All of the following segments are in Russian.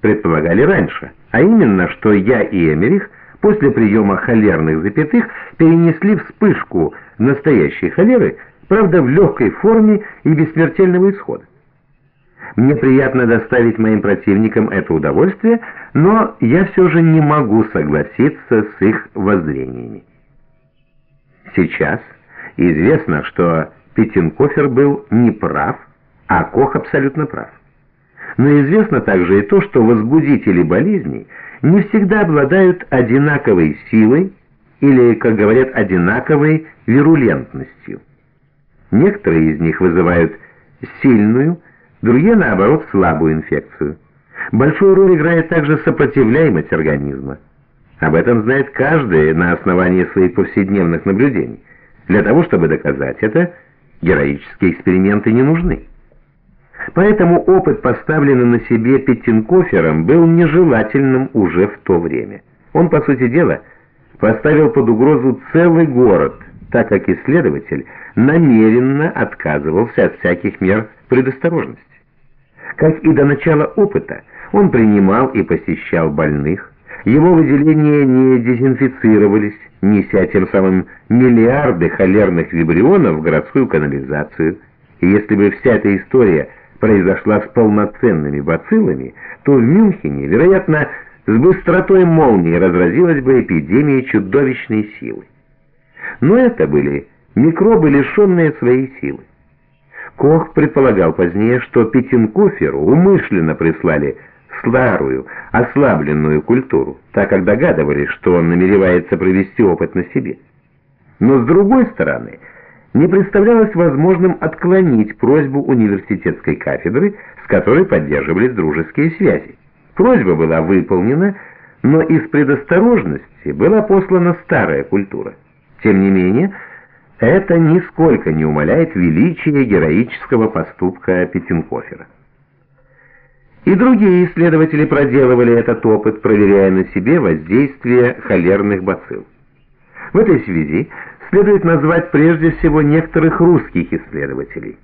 предполагали раньше, а именно, что я и Эмерих после приема холерных запятых перенесли вспышку настоящей холеры, правда в легкой форме и без смертельного исхода. Мне приятно доставить моим противникам это удовольствие, но я все же не могу согласиться с их воззрениями. Сейчас известно, что Петенкофер был неправ, а Кох абсолютно прав. Но известно также и то, что возбудители болезней не всегда обладают одинаковой силой или, как говорят, одинаковой вирулентностью. Некоторые из них вызывают сильную, другие, наоборот, слабую инфекцию. Большую роль играет также сопротивляемость организма. Об этом знает каждый на основании своих повседневных наблюдений. Для того, чтобы доказать это, героические эксперименты не нужны. Поэтому опыт, поставленный на себе Петтинкофером, был нежелательным уже в то время. Он, по сути дела, поставил под угрозу целый город, так как исследователь намеренно отказывался от всяких мер предосторожности. Как и до начала опыта, он принимал и посещал больных, его выделения не дезинфицировались, неся тем самым миллиарды холерных вибрионов в городскую канализацию. И если бы вся эта история произошла с полноценными бациллами, то в Мюнхене, вероятно, с быстротой молнии разразилась бы эпидемия чудовищной силы. Но это были микробы, лишенные своей силы. Кох предполагал позднее, что Петенкоферу умышленно прислали старую, ослабленную культуру, так как догадывались, что он намеревается провести опыт на себе. Но с другой стороны, не представлялось возможным отклонить просьбу университетской кафедры, с которой поддерживались дружеские связи. Просьба была выполнена, но из предосторожности была послана старая культура. Тем не менее, это нисколько не умаляет величия героического поступка Петенкофера. И другие исследователи проделывали этот опыт, проверяя на себе воздействие холерных бацилл. В этой связи следует назвать прежде всего некоторых русских исследователей.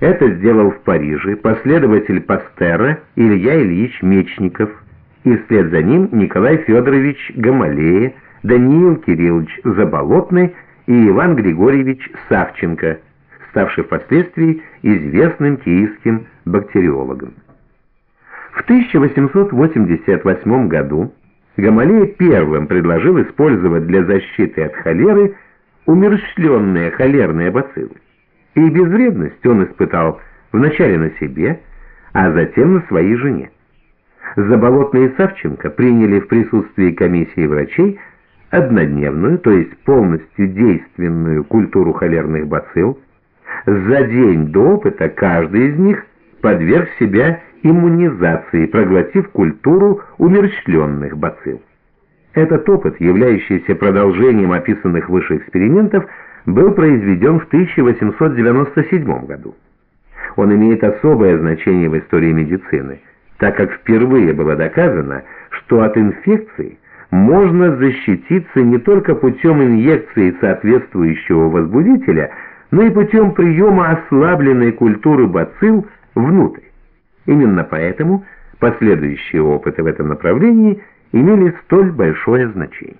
Это сделал в Париже последователь Пастера Илья Ильич Мечников, и вслед за ним Николай Федорович Гамалея, Даниил Кириллович Заболотный и Иван Григорьевич Савченко, ставший впоследствии известным киевским бактериологом. В 1888 году Гамалея первым предложил использовать для защиты от холеры умерщвленные холерные бациллы. И безвредность он испытал вначале на себе, а затем на своей жене. Заболотный и Савченко приняли в присутствии комиссии врачей однодневную, то есть полностью действенную культуру холерных бацилл. За день до опыта каждый из них подверг себя иммунизации, проглотив культуру умерщвленных бацилл. Этот опыт, являющийся продолжением описанных выше экспериментов, был произведен в 1897 году. Он имеет особое значение в истории медицины, так как впервые было доказано, что от инфекции можно защититься не только путем инъекции соответствующего возбудителя, но и путем приема ослабленной культуры бацилл внутрь. Именно поэтому последующие опыты в этом направлении имели столь большое значение.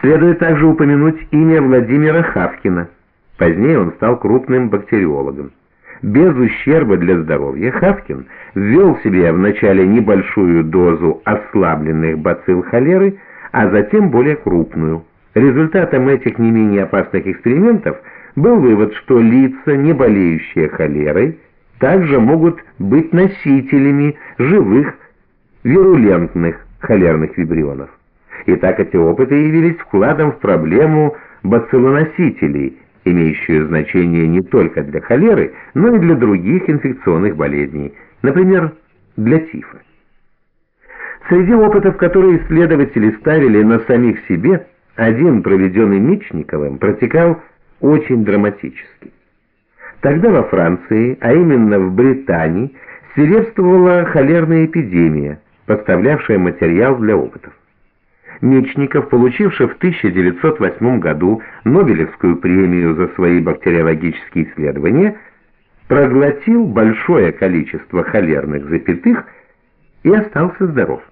Следует также упомянуть имя Владимира Хавкина. Позднее он стал крупным бактериологом. Без ущерба для здоровья Хавкин ввел себе вначале небольшую дозу ослабленных бацилл холеры, а затем более крупную. Результатом этих не менее опасных экспериментов был вывод, что лица, не болеющие холерой, также могут быть носителями живых вирулентных холерных вибрионов. Итак, эти опыты явились вкладом в проблему бациллоносителей, имеющую значение не только для холеры, но и для других инфекционных болезней, например, для тифа. Среди опытов, которые исследователи ставили на самих себе, один, проведенный Мечниковым, протекал очень драматически. Тогда во Франции, а именно в Британии, свирепствовала холерная эпидемия, поставлявшая материал для опытов. Мечников, получивший в 1908 году Нобелевскую премию за свои бактериологические исследования, проглотил большое количество холерных запятых и остался здоров.